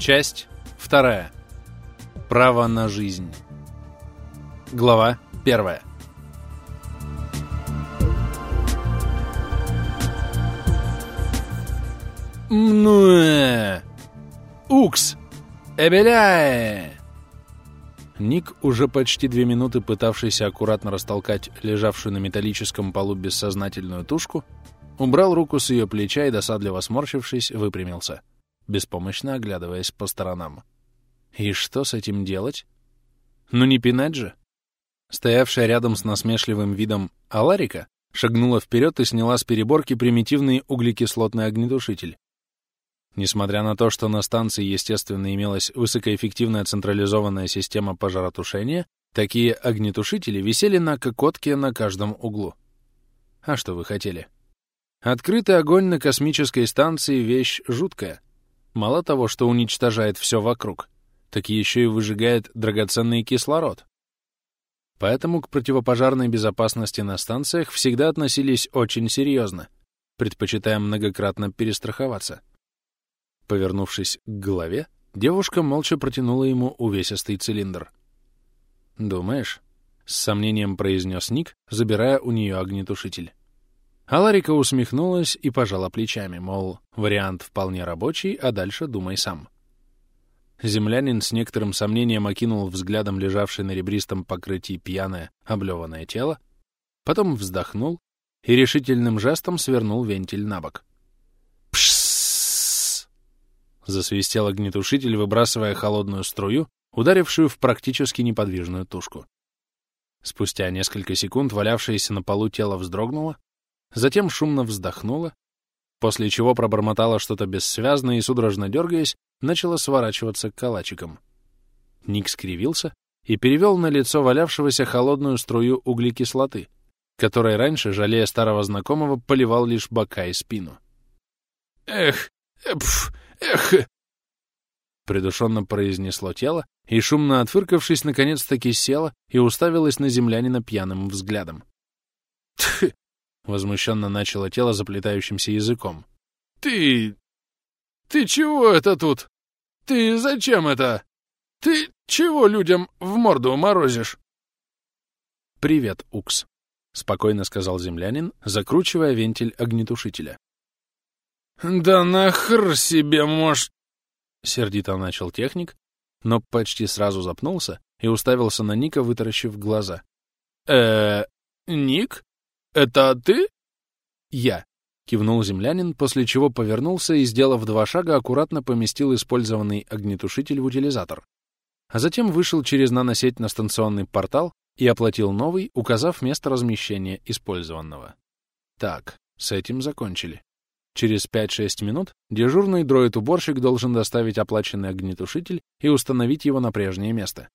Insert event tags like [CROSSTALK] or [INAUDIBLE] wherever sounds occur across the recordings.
Часть вторая. Право на жизнь. Глава первая. Мнуэ! Укс! Эбеляе! Ник, уже почти две минуты пытавшийся аккуратно растолкать лежавшую на металлическом полу бессознательную тушку, убрал руку с ее плеча и, досадливо сморщившись, выпрямился, беспомощно оглядываясь по сторонам. И что с этим делать? Ну не пинать же? Стоявшая рядом с насмешливым видом Аларика шагнула вперед и сняла с переборки примитивный углекислотный огнетушитель. Несмотря на то, что на станции, естественно, имелась высокоэффективная централизованная система пожаротушения, такие огнетушители висели на кокотке на каждом углу. А что вы хотели? Открытый огонь на космической станции — вещь жуткая. Мало того, что уничтожает все вокруг, так еще и выжигает драгоценный кислород. Поэтому к противопожарной безопасности на станциях всегда относились очень серьезно, предпочитая многократно перестраховаться. Повернувшись к голове, девушка молча протянула ему увесистый цилиндр. «Думаешь?» — с сомнением произнес Ник, забирая у нее огнетушитель. Аларика усмехнулась и пожала плечами, мол, вариант вполне рабочий, а дальше думай сам. Землянин с некоторым сомнением окинул взглядом лежавшее на ребристом покрытии пьяное, облеванное тело, потом вздохнул и решительным жестом свернул вентиль на бок. Засвистел огнетушитель, выбрасывая холодную струю, ударившую в практически неподвижную тушку. Спустя несколько секунд валявшееся на полу тело вздрогнуло, затем шумно вздохнуло, после чего пробормотало что-то бессвязное и, судорожно дергаясь, начало сворачиваться калачиком. Ник скривился и перевел на лицо валявшегося холодную струю углекислоты, которой раньше, жалея старого знакомого, поливал лишь бока и спину. «Эх, эпф, «Эх!» — придушенно произнесло тело, и, шумно отфыркавшись, наконец-таки село и уставилось на землянина пьяным взглядом. «Тьф!» — возмущенно начало тело заплетающимся языком. «Ты... ты чего это тут? Ты зачем это? Ты чего людям в морду морозишь?» «Привет, Укс», — спокойно сказал землянин, закручивая вентиль огнетушителя. «Да нахр себе, может...» — сердито начал техник, но почти сразу запнулся и уставился на Ника, вытаращив глаза. э Ник? Это ты?» «Я», — кивнул землянин, после чего повернулся и, сделав два шага, аккуратно поместил использованный огнетушитель в утилизатор. А затем вышел через наносеть на станционный портал и оплатил новый, указав место размещения использованного. Так, с этим закончили. Через 5-6 минут дежурный дроид-уборщик должен доставить оплаченный огнетушитель и установить его на прежнее место.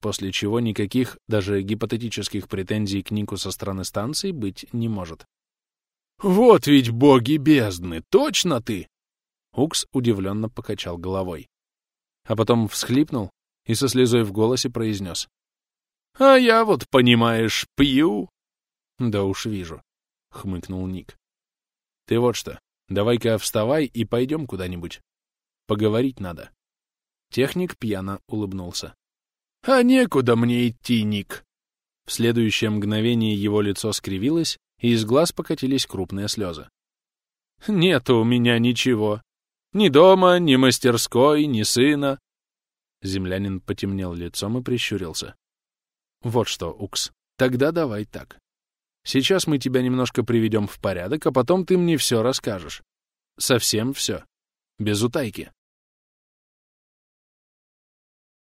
После чего никаких, даже гипотетических претензий к Нику со стороны станции быть не может. «Вот ведь боги бездны! Точно ты!» Укс удивленно покачал головой. А потом всхлипнул и со слезой в голосе произнес. «А я вот, понимаешь, пью!» «Да уж вижу», — хмыкнул Ник. «Ты вот что, Давай-ка вставай и пойдем куда-нибудь. Поговорить надо. Техник пьяно улыбнулся. «А некуда мне идти, Ник!» В следующее мгновение его лицо скривилось, и из глаз покатились крупные слезы. «Нет у меня ничего. Ни дома, ни мастерской, ни сына». Землянин потемнел лицом и прищурился. «Вот что, Укс, тогда давай так. Сейчас мы тебя немножко приведем в порядок, а потом ты мне все расскажешь. Совсем все. Без утайки.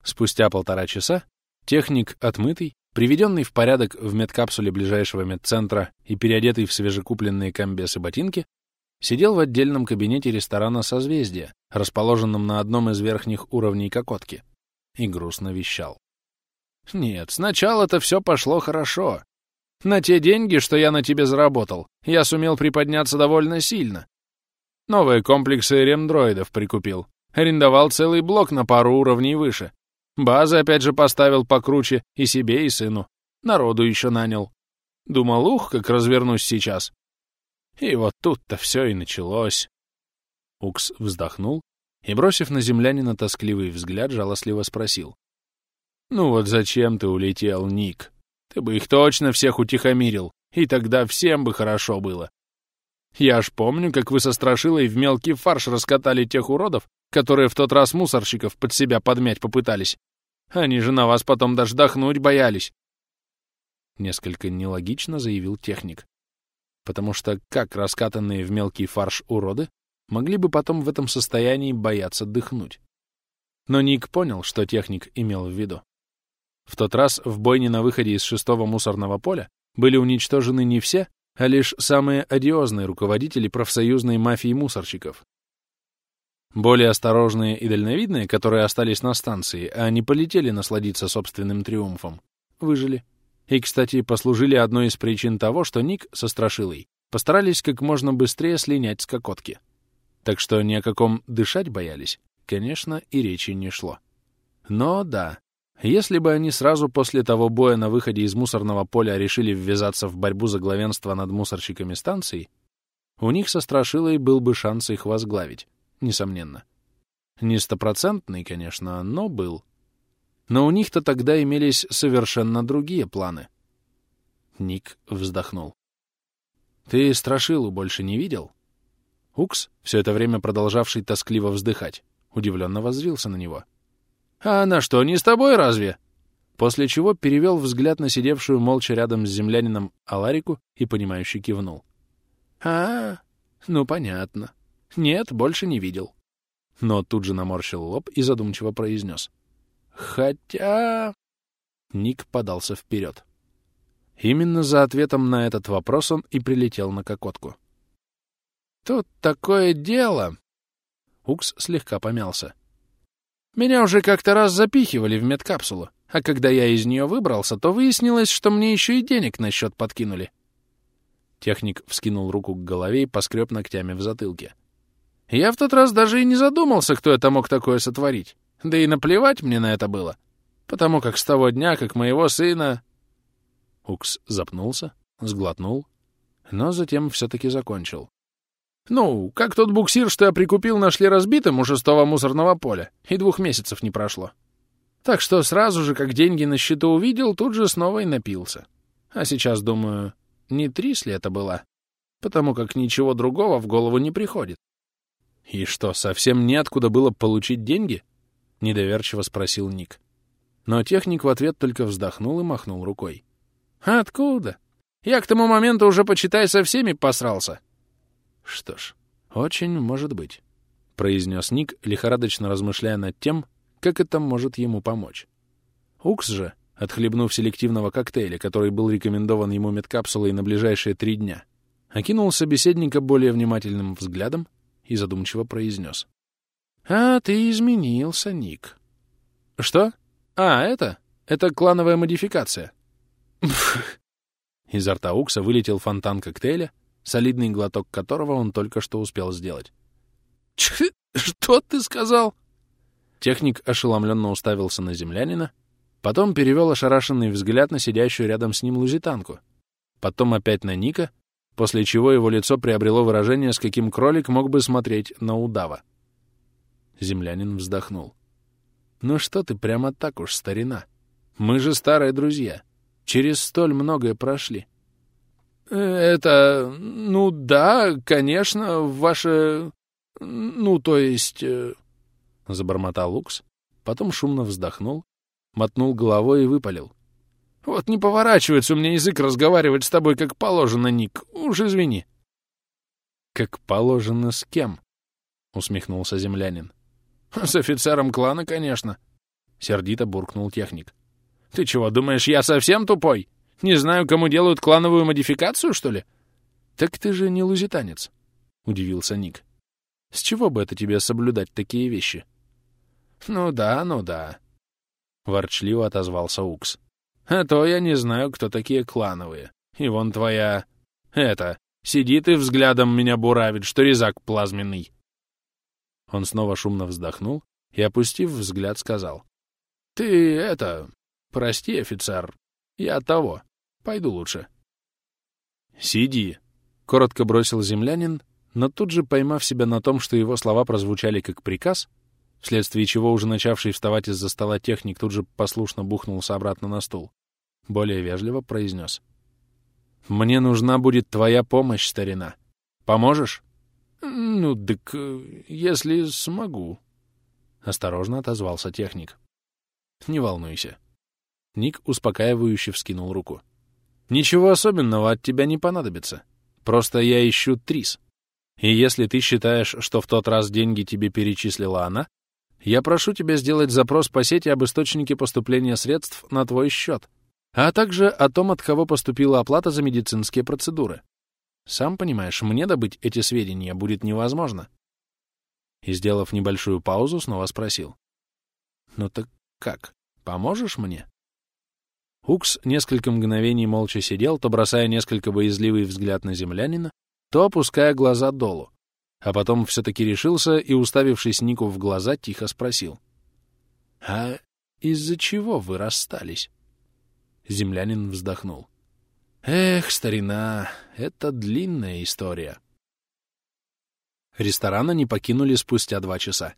Спустя полтора часа техник отмытый, приведенный в порядок в медкапсуле ближайшего медцентра и переодетый в свежекупленные комбесы ботинки, сидел в отдельном кабинете ресторана «Созвездие», расположенном на одном из верхних уровней Кокотки, и грустно вещал. «Нет, сначала-то все пошло хорошо. На те деньги, что я на тебе заработал, я сумел приподняться довольно сильно. Новые комплексы ремдроидов прикупил. Арендовал целый блок на пару уровней выше. Базы опять же поставил покруче и себе, и сыну. Народу еще нанял. Думал, ух, как развернусь сейчас. И вот тут-то все и началось. Укс вздохнул и, бросив на землянина тоскливый взгляд, жалостливо спросил. «Ну вот зачем ты улетел, Ник? Ты бы их точно всех утихомирил, и тогда всем бы хорошо было. Я аж помню, как вы со Страшилой в мелкий фарш раскатали тех уродов, которые в тот раз мусорщиков под себя подмять попытались. Они же на вас потом даже дохнуть боялись. Несколько нелогично заявил техник. Потому что как раскатанные в мелкий фарш уроды могли бы потом в этом состоянии бояться дыхнуть? Но Ник понял, что техник имел в виду. В тот раз в бойне на выходе из шестого мусорного поля были уничтожены не все, а лишь самые одиозные руководители профсоюзной мафии мусорщиков. Более осторожные и дальновидные, которые остались на станции, а не полетели насладиться собственным триумфом, выжили. И, кстати, послужили одной из причин того, что Ник со Страшилой постарались как можно быстрее слинять с кокотки. Так что ни о каком дышать боялись, конечно, и речи не шло. Но да, если бы они сразу после того боя на выходе из мусорного поля решили ввязаться в борьбу за главенство над мусорщиками станций, у них со Страшилой был бы шанс их возглавить, несомненно. Не стопроцентный, конечно, но был. Но у них-то тогда имелись совершенно другие планы. Ник вздохнул. «Ты Страшилу больше не видел?» Укс, все это время продолжавший тоскливо вздыхать, удивленно воззрился на него. «А она что, не с тобой разве?» После чего перевел взгляд на сидевшую молча рядом с землянином Аларику и, понимающе кивнул. «А, ну понятно. Нет, больше не видел». Но тут же наморщил лоб и задумчиво произнес. «Хотя...» Ник подался вперед. Именно за ответом на этот вопрос он и прилетел на кокотку. «Тут такое дело...» Укс слегка помялся. Меня уже как-то раз запихивали в медкапсулу, а когда я из нее выбрался, то выяснилось, что мне еще и денег на счет подкинули. Техник вскинул руку к голове и поскреб ногтями в затылке. Я в тот раз даже и не задумался, кто это мог такое сотворить. Да и наплевать мне на это было. Потому как с того дня, как моего сына... Укс запнулся, сглотнул, но затем все-таки закончил. Ну, как тот буксир, что я прикупил, нашли разбитым у шестого мусорного поля, и двух месяцев не прошло. Так что сразу же, как деньги на счету увидел, тут же снова и напился. А сейчас, думаю, не трис ли это была? Потому как ничего другого в голову не приходит. «И что, совсем неоткуда было получить деньги?» — недоверчиво спросил Ник. Но техник в ответ только вздохнул и махнул рукой. «Откуда? Я к тому моменту уже, почитай, со всеми посрался. Что ж, очень может быть, — произнес Ник, лихорадочно размышляя над тем, как это может ему помочь. Укс же, отхлебнув селективного коктейля, который был рекомендован ему медкапсулой на ближайшие три дня, окинул собеседника более внимательным взглядом и задумчиво произнес. «А, ты изменился, Ник». «Что? А, это? Это клановая модификация». Изо рта Укса вылетел фонтан коктейля, солидный глоток которого он только что успел сделать. «Что ты сказал?» Техник ошеломленно уставился на землянина, потом перевел ошарашенный взгляд на сидящую рядом с ним лузитанку, потом опять на Ника, после чего его лицо приобрело выражение, с каким кролик мог бы смотреть на удава. Землянин вздохнул. «Ну что ты прямо так уж, старина? Мы же старые друзья. Через столь многое прошли. «Это... ну да, конечно, ваше... ну, то есть...» э, Забормотал Лукс, потом шумно вздохнул, мотнул головой и выпалил. «Вот не поворачивается у меня язык разговаривать с тобой как положено, Ник. Уж извини». «Как положено с кем?» — усмехнулся землянин. «С офицером клана, конечно», — сердито буркнул техник. «Ты чего, думаешь, я совсем тупой?» Не знаю, кому делают клановую модификацию, что ли? Так ты же не лузитанец, — удивился Ник. С чего бы это тебе соблюдать такие вещи? Ну да, ну да, — ворчливо отозвался Укс. А то я не знаю, кто такие клановые. И вон твоя... Это... Сидит и взглядом меня буравит, что резак плазменный. Он снова шумно вздохнул и, опустив взгляд, сказал. — Ты это... Прости, офицер, я того. Пойду лучше. «Сиди», — коротко бросил землянин, но тут же, поймав себя на том, что его слова прозвучали как приказ, вследствие чего уже начавший вставать из-за стола техник тут же послушно бухнулся обратно на стул. Более вежливо произнес. «Мне нужна будет твоя помощь, старина. Поможешь?» «Ну, так э, если смогу», — осторожно отозвался техник. «Не волнуйся». Ник успокаивающе вскинул руку. «Ничего особенного от тебя не понадобится. Просто я ищу Трис. И если ты считаешь, что в тот раз деньги тебе перечислила она, я прошу тебя сделать запрос по сети об источнике поступления средств на твой счет, а также о том, от кого поступила оплата за медицинские процедуры. Сам понимаешь, мне добыть эти сведения будет невозможно. И, сделав небольшую паузу, снова спросил. «Ну так как, поможешь мне?» Укс несколько мгновений молча сидел, то бросая несколько боязливый взгляд на землянина, то опуская глаза долу, а потом все-таки решился и, уставившись Нику в глаза, тихо спросил. «А из-за чего вы расстались?» Землянин вздохнул. «Эх, старина, это длинная история». Ресторан они покинули спустя два часа.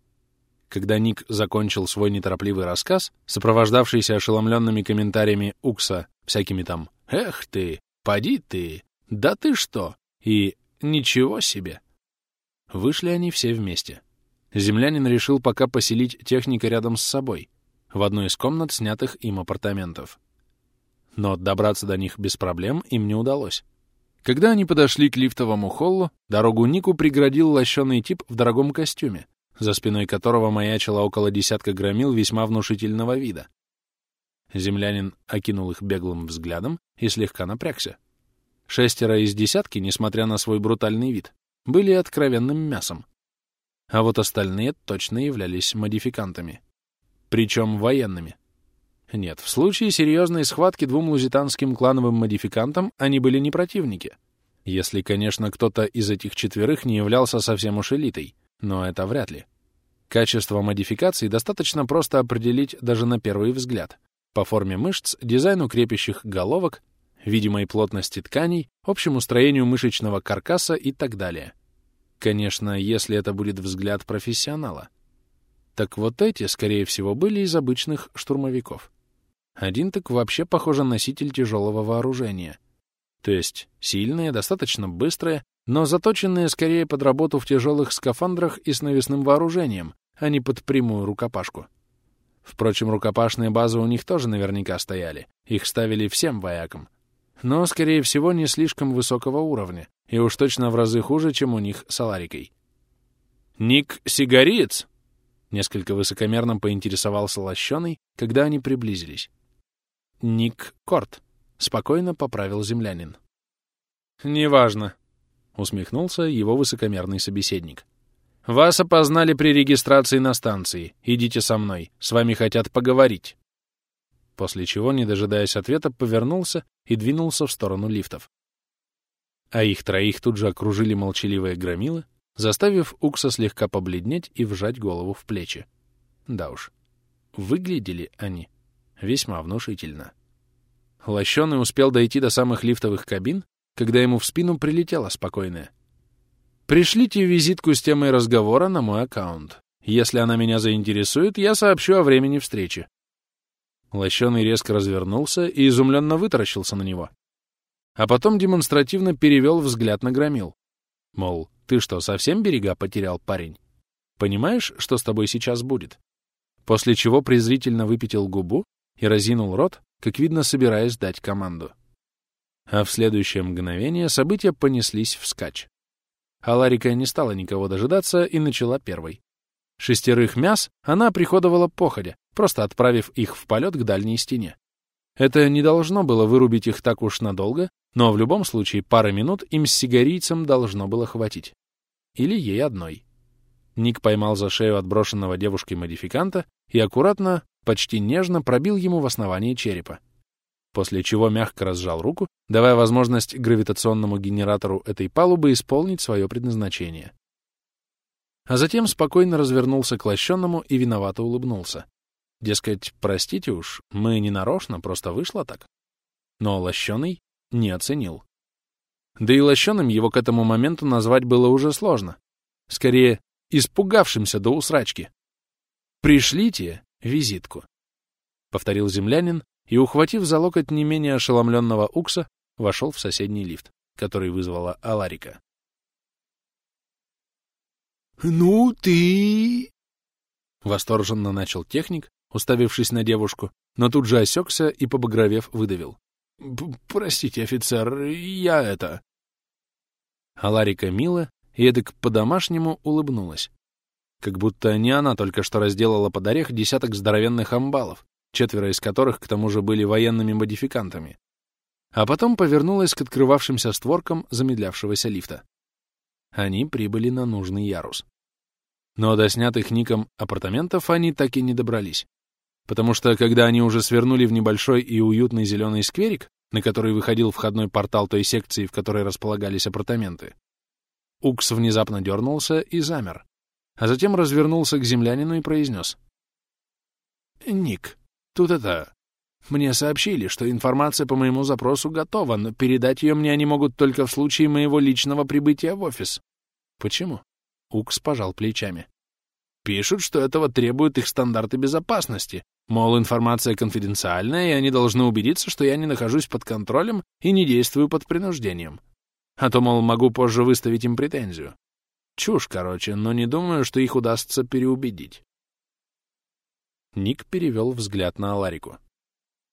Когда Ник закончил свой неторопливый рассказ, сопровождавшийся ошеломленными комментариями Укса, всякими там «Эх ты! Поди ты! Да ты что!» и Ничего себе! Вышли они все вместе. Землянин решил пока поселить техника рядом с собой, в одной из комнат, снятых им апартаментов. Но добраться до них без проблем им не удалось. Когда они подошли к лифтовому холлу, дорогу Нику преградил лощеный тип в дорогом костюме, за спиной которого маячило около десятка громил весьма внушительного вида. Землянин окинул их беглым взглядом и слегка напрягся. Шестеро из десятки, несмотря на свой брутальный вид, были откровенным мясом. А вот остальные точно являлись модификантами. Причем военными. Нет, в случае серьезной схватки двум лузитанским клановым модификантам они были не противники. Если, конечно, кто-то из этих четверых не являлся совсем уж элитой, но это вряд ли. Качество модификаций достаточно просто определить даже на первый взгляд. По форме мышц, дизайну крепящих головок видимой плотности тканей, общему строению мышечного каркаса и так далее. Конечно, если это будет взгляд профессионала. Так вот эти, скорее всего, были из обычных штурмовиков. Один так вообще, похоже, носитель тяжелого вооружения. То есть сильные, достаточно быстрые, но заточенные скорее под работу в тяжелых скафандрах и с навесным вооружением, а не под прямую рукопашку. Впрочем, рукопашные базы у них тоже наверняка стояли. Их ставили всем воякам, но, скорее всего, не слишком высокого уровня, и уж точно в разы хуже, чем у них с Аларикой. «Ник Сигариец!» — несколько высокомерно поинтересовался Лощеный, когда они приблизились. «Ник Корт», — спокойно поправил землянин. «Неважно», — усмехнулся его высокомерный собеседник. «Вас опознали при регистрации на станции. Идите со мной. С вами хотят поговорить» после чего, не дожидаясь ответа, повернулся и двинулся в сторону лифтов. А их троих тут же окружили молчаливые громилы, заставив Укса слегка побледнеть и вжать голову в плечи. Да уж, выглядели они весьма внушительно. Лощеный успел дойти до самых лифтовых кабин, когда ему в спину прилетело спокойное. «Пришлите визитку с темой разговора на мой аккаунт. Если она меня заинтересует, я сообщу о времени встречи. Лощеный резко развернулся и изумленно вытаращился на него. А потом демонстративно перевел взгляд на Громил. Мол, ты что, совсем берега потерял, парень? Понимаешь, что с тобой сейчас будет? После чего презрительно выпятил губу и разинул рот, как видно, собираясь дать команду. А в следующее мгновение события понеслись вскачь. А Ларика не стала никого дожидаться и начала первой. Шестерых мяс она приходовала походя, просто отправив их в полет к дальней стене. Это не должно было вырубить их так уж надолго, но в любом случае пары минут им с сигарийцем должно было хватить. Или ей одной. Ник поймал за шею отброшенного девушкой модификанта и аккуратно, почти нежно пробил ему в основании черепа. После чего мягко разжал руку, давая возможность гравитационному генератору этой палубы исполнить свое предназначение. А затем спокойно развернулся к лощенному и виновато улыбнулся. Дескать, простите уж, мы не нарочно, просто вышло так. Но лощеный не оценил. Да и лощеным его к этому моменту назвать было уже сложно. Скорее, испугавшимся до усрачки. Пришлите визитку, — повторил землянин и, ухватив за локоть не менее ошеломленного Укса, вошел в соседний лифт, который вызвала Аларика. «Ну ты...» Восторженно начал техник, уставившись на девушку, но тут же осекся и, побагровев, выдавил. «Простите, офицер, я это...» Аларика мило и эдак по-домашнему улыбнулась. Как будто не она только что разделала под орех десяток здоровенных амбалов, четверо из которых к тому же были военными модификантами. А потом повернулась к открывавшимся створкам замедлявшегося лифта. Они прибыли на нужный ярус. Но до снятых Ником апартаментов они так и не добрались. Потому что, когда они уже свернули в небольшой и уютный зеленый скверик, на который выходил входной портал той секции, в которой располагались апартаменты, Укс внезапно дернулся и замер, а затем развернулся к землянину и произнес. «Ник, тут это... Мне сообщили, что информация по моему запросу готова, но передать ее мне они могут только в случае моего личного прибытия в офис. Почему? Укс пожал плечами. Пишут, что этого требуют их стандарты безопасности. Мол, информация конфиденциальная, и они должны убедиться, что я не нахожусь под контролем и не действую под принуждением. А то, мол, могу позже выставить им претензию. Чушь, короче, но не думаю, что их удастся переубедить. Ник перевел взгляд на Аларику.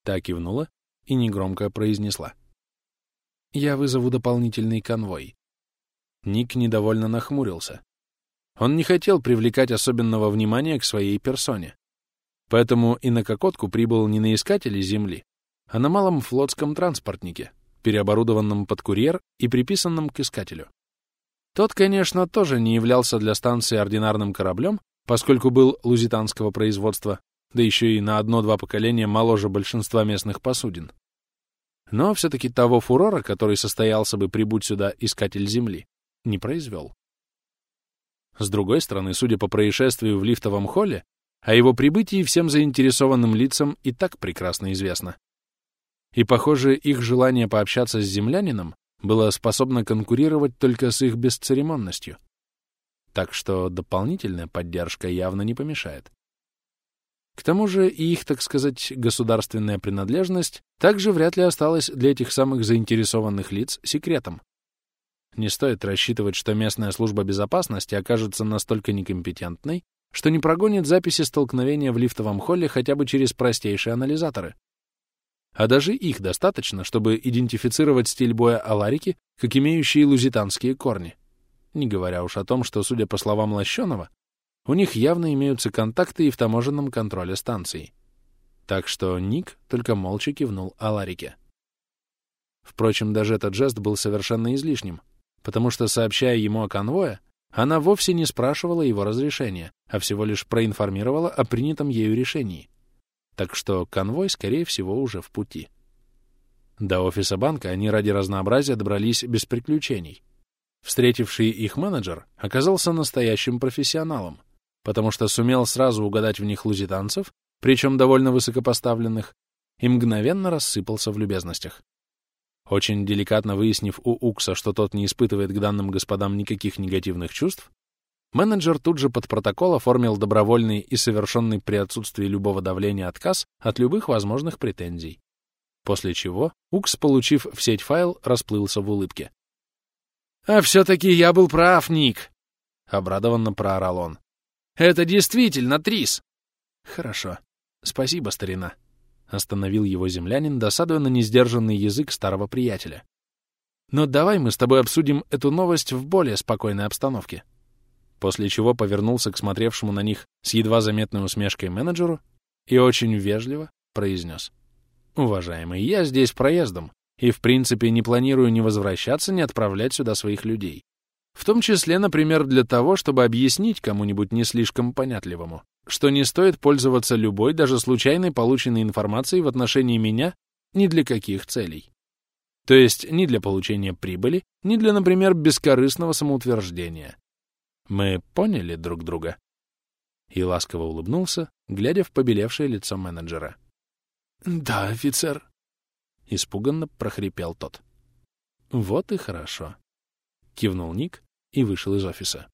Та кивнула и негромко произнесла. «Я вызову дополнительный конвой». Ник недовольно нахмурился. Он не хотел привлекать особенного внимания к своей персоне. Поэтому и на Кокотку прибыл не на искателе Земли, а на малом флотском транспортнике, переоборудованном под курьер и приписанном к искателю. Тот, конечно, тоже не являлся для станции ординарным кораблем, поскольку был лузитанского производства, да еще и на одно-два поколения моложе большинства местных посудин. Но все-таки того фурора, который состоялся бы прибудь сюда искатель Земли, не произвел. С другой стороны, судя по происшествию в лифтовом холле, о его прибытии всем заинтересованным лицам и так прекрасно известно. И, похоже, их желание пообщаться с землянином было способно конкурировать только с их бесцеремонностью. Так что дополнительная поддержка явно не помешает. К тому же и их, так сказать, государственная принадлежность также вряд ли осталась для этих самых заинтересованных лиц секретом. Не стоит рассчитывать, что местная служба безопасности окажется настолько некомпетентной, что не прогонит записи столкновения в лифтовом холле хотя бы через простейшие анализаторы. А даже их достаточно, чтобы идентифицировать стиль боя Аларики как имеющие лузитанские корни. Не говоря уж о том, что, судя по словам Лощеного, у них явно имеются контакты и в таможенном контроле станций. Так что Ник только молча кивнул Аларике. Впрочем, даже этот жест был совершенно излишним, потому что, сообщая ему о конвое, она вовсе не спрашивала его разрешения, а всего лишь проинформировала о принятом ею решении. Так что конвой, скорее всего, уже в пути. До офиса банка они ради разнообразия добрались без приключений. Встретивший их менеджер оказался настоящим профессионалом, потому что сумел сразу угадать в них лузитанцев, причем довольно высокопоставленных, и мгновенно рассыпался в любезностях. Очень деликатно выяснив у Укса, что тот не испытывает к данным господам никаких негативных чувств, менеджер тут же под протокол оформил добровольный и совершенный при отсутствии любого давления отказ от любых возможных претензий. После чего Укс, получив в сеть файл, расплылся в улыбке. «А все-таки я был прав, Ник!» — обрадованно проорал он. «Это действительно Трис!» «Хорошо. Спасибо, старина», Остановил его землянин, досадуя на несдержанный язык старого приятеля. «Но давай мы с тобой обсудим эту новость в более спокойной обстановке». После чего повернулся к смотревшему на них с едва заметной усмешкой менеджеру и очень вежливо произнес. «Уважаемый, я здесь проездом и, в принципе, не планирую ни возвращаться, ни отправлять сюда своих людей. В том числе, например, для того, чтобы объяснить кому-нибудь не слишком понятливому, что не стоит пользоваться любой, даже случайной полученной информацией в отношении меня ни для каких целей. То есть ни для получения прибыли, ни для, например, бескорыстного самоутверждения. Мы поняли друг друга?» И ласково улыбнулся, глядя в побелевшее лицо менеджера. «Да, офицер», — испуганно прохрипел тот. «Вот и хорошо», — кивнул Ник и вышел из офиса.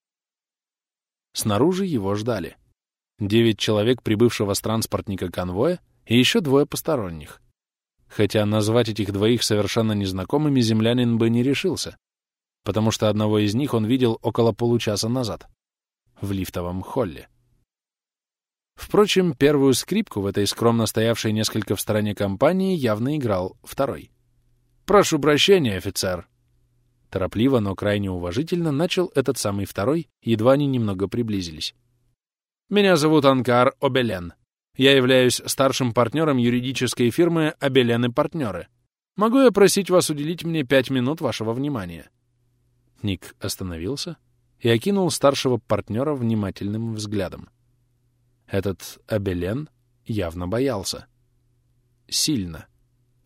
Снаружи его ждали. девять человек прибывшего с транспортника конвоя и еще двое посторонних. Хотя назвать этих двоих совершенно незнакомыми землянин бы не решился, потому что одного из них он видел около получаса назад, в лифтовом холле. Впрочем, первую скрипку в этой скромно стоявшей несколько в стороне компании явно играл второй. «Прошу прощения, офицер!» Торопливо, но крайне уважительно начал этот самый второй, едва они немного приблизились. «Меня зовут Анкар Обелен. Я являюсь старшим партнером юридической фирмы «Обелен и партнеры». Могу я просить вас уделить мне пять минут вашего внимания?» Ник остановился и окинул старшего партнера внимательным взглядом. Этот Абелен явно боялся. Сильно.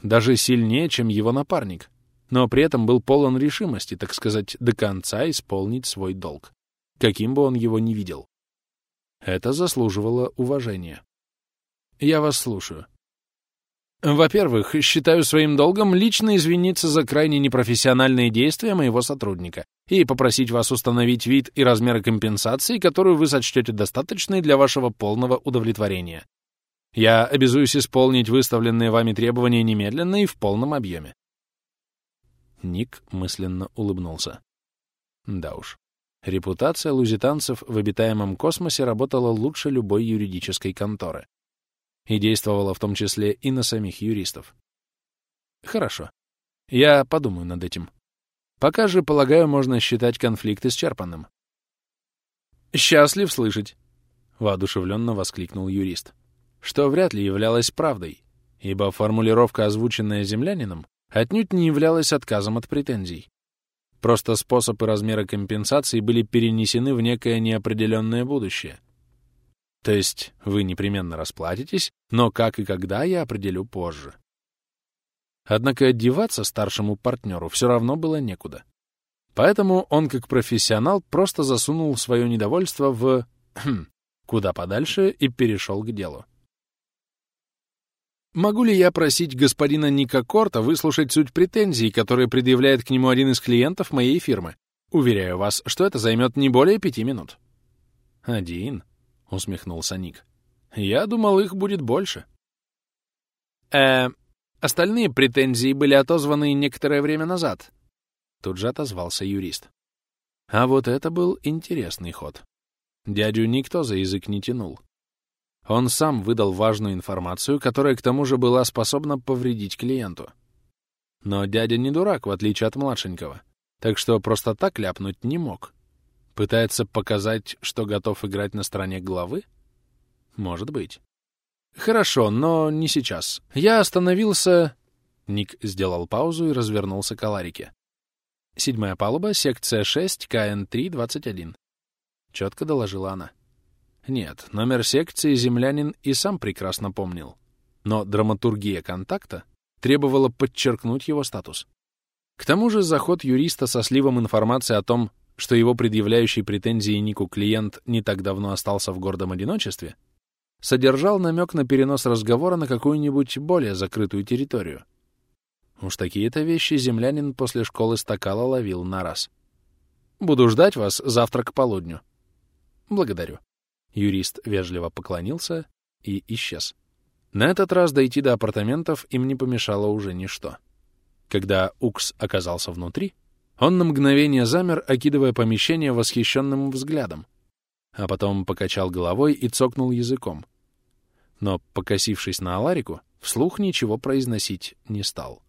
Даже сильнее, чем его напарник. Но при этом был полон решимости, так сказать, до конца исполнить свой долг, каким бы он его ни видел. Это заслуживало уважения. Я вас слушаю. Во-первых, считаю своим долгом лично извиниться за крайне непрофессиональные действия моего сотрудника и попросить вас установить вид и размеры компенсации, которую вы сочтете достаточной для вашего полного удовлетворения. Я обязуюсь исполнить выставленные вами требования немедленно и в полном объеме. Ник мысленно улыбнулся. Да уж. Репутация лузитанцев в обитаемом космосе работала лучше любой юридической конторы и действовала в том числе и на самих юристов. Хорошо. Я подумаю над этим. Пока же, полагаю, можно считать конфликт исчерпанным. «Счастлив слышать!» — воодушевленно воскликнул юрист. Что вряд ли являлось правдой, ибо формулировка, озвученная землянином, отнюдь не являлась отказом от претензий. Просто способ и размеры компенсации были перенесены в некое неопределенное будущее — то есть вы непременно расплатитесь, но как и когда я определю позже. Однако одеваться старшему партнеру все равно было некуда. Поэтому он, как профессионал, просто засунул свое недовольство в... [CLEARS THROAT] Куда подальше и перешел к делу. Могу ли я просить господина Ника Корта выслушать суть претензий, которые предъявляет к нему один из клиентов моей фирмы? Уверяю вас, что это займет не более пяти минут. Один? — усмехнулся Ник. «Я думал, их будет больше». «Э, остальные претензии были отозваны некоторое время назад», — тут же отозвался юрист. А вот это был интересный ход. Дядю никто за язык не тянул. Он сам выдал важную информацию, которая к тому же была способна повредить клиенту. Но дядя не дурак, в отличие от младшенького, так что просто так ляпнуть не мог. Пытается показать, что готов играть на стороне главы? Может быть. Хорошо, но не сейчас. Я остановился... Ник сделал паузу и развернулся к Аларике. Седьмая палуба, секция 6, КН-3-21. Четко доложила она. Нет, номер секции землянин и сам прекрасно помнил. Но драматургия контакта требовала подчеркнуть его статус. К тому же заход юриста со сливом информации о том, что его предъявляющий претензии Нику клиент не так давно остался в гордом одиночестве, содержал намек на перенос разговора на какую-нибудь более закрытую территорию. Уж такие-то вещи землянин после школы стакала ловил на раз. «Буду ждать вас завтра к полудню». «Благодарю». Юрист вежливо поклонился и исчез. На этот раз дойти до апартаментов им не помешало уже ничто. Когда Укс оказался внутри, он на мгновение замер, окидывая помещение восхищенным взглядом, а потом покачал головой и цокнул языком. Но, покосившись на Аларику, вслух ничего произносить не стал.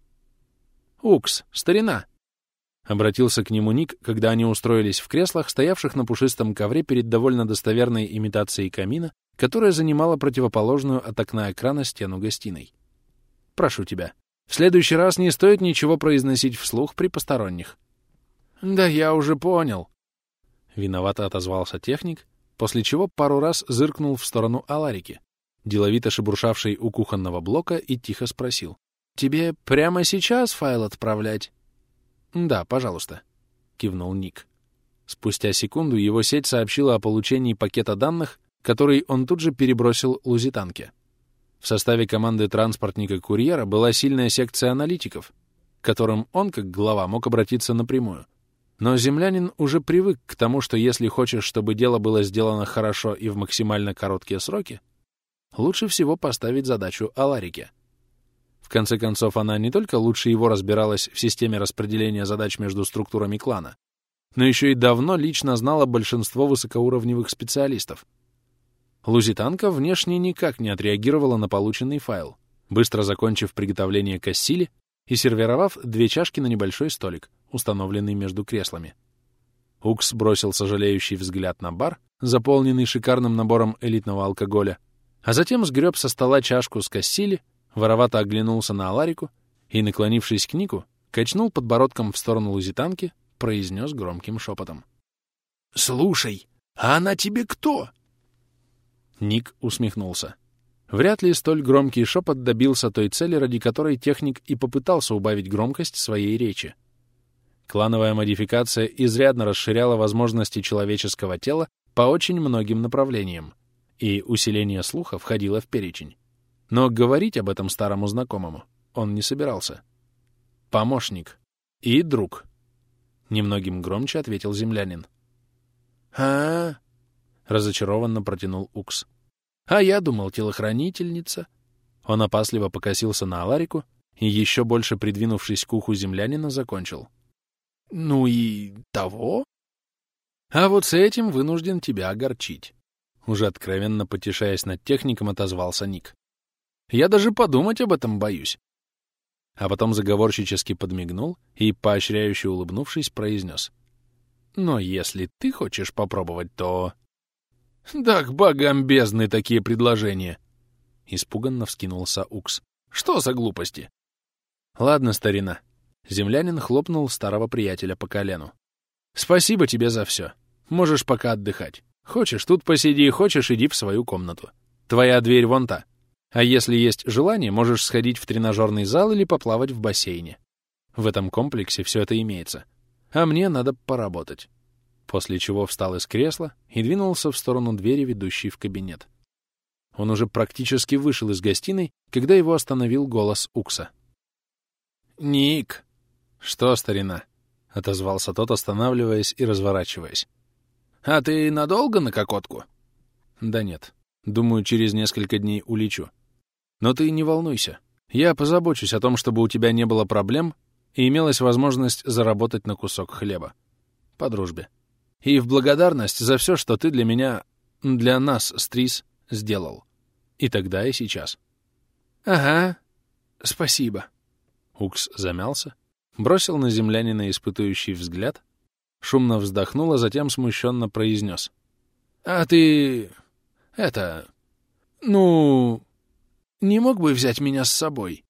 «Укс, старина!» Обратился к нему Ник, когда они устроились в креслах, стоявших на пушистом ковре перед довольно достоверной имитацией камина, которая занимала противоположную от окна экрана стену гостиной. «Прошу тебя, в следующий раз не стоит ничего произносить вслух при посторонних. «Да я уже понял». Виновато отозвался техник, после чего пару раз зыркнул в сторону Аларики, деловито шебуршавшей у кухонного блока, и тихо спросил. «Тебе прямо сейчас файл отправлять?» «Да, пожалуйста», — кивнул Ник. Спустя секунду его сеть сообщила о получении пакета данных, который он тут же перебросил Лузитанке. В составе команды транспортника-курьера была сильная секция аналитиков, к которым он, как глава, мог обратиться напрямую Но землянин уже привык к тому, что если хочешь, чтобы дело было сделано хорошо и в максимально короткие сроки, лучше всего поставить задачу Аларике. В конце концов, она не только лучше его разбиралась в системе распределения задач между структурами клана, но еще и давно лично знала большинство высокоуровневых специалистов. Лузитанка внешне никак не отреагировала на полученный файл, быстро закончив приготовление кассили и сервировав две чашки на небольшой столик, установленный между креслами. Укс бросил сожалеющий взгляд на бар, заполненный шикарным набором элитного алкоголя, а затем сгреб со стола чашку с кассили, воровато оглянулся на Аларику и, наклонившись к Нику, качнул подбородком в сторону лузитанки, произнес громким шепотом. «Слушай, а она тебе кто?» Ник усмехнулся. Вряд ли столь громкий шепот добился той цели, ради которой техник и попытался убавить громкость своей речи. Клановая модификация изрядно расширяла возможности человеческого тела по очень многим направлениям, и усиление слуха входило в перечень. Но говорить об этом старому знакомому он не собирался. «Помощник. И друг», — немногим громче ответил землянин. а, разочарованно протянул Укс. А я думал, телохранительница. Он опасливо покосился на Аларику и, еще больше придвинувшись к уху землянина, закончил. Ну и того? А вот с этим вынужден тебя огорчить. Уже откровенно потешаясь над техником, отозвался Ник. Я даже подумать об этом боюсь. А потом заговорщически подмигнул и, поощряюще улыбнувшись, произнес. Но если ты хочешь попробовать, то... Да к богам бездны такие предложения! Испуганно вскинулся Укс. Что за глупости? Ладно, старина. Землянин хлопнул старого приятеля по колену. Спасибо тебе за все. Можешь пока отдыхать. Хочешь, тут посиди, хочешь, иди в свою комнату. Твоя дверь вон та. А если есть желание, можешь сходить в тренажерный зал или поплавать в бассейне. В этом комплексе все это имеется. А мне надо поработать после чего встал из кресла и двинулся в сторону двери, ведущей в кабинет. Он уже практически вышел из гостиной, когда его остановил голос Укса. «Ник!» «Что, старина?» — отозвался тот, останавливаясь и разворачиваясь. «А ты надолго на кокотку?» «Да нет. Думаю, через несколько дней улечу. Но ты не волнуйся. Я позабочусь о том, чтобы у тебя не было проблем и имелась возможность заработать на кусок хлеба. По дружбе и в благодарность за все, что ты для меня, для нас, Стрис, сделал. И тогда, и сейчас. — Ага, спасибо. Укс замялся, бросил на землянина испытующий взгляд, шумно вздохнул, а затем смущенно произнес. — А ты... это... ну... не мог бы взять меня с собой?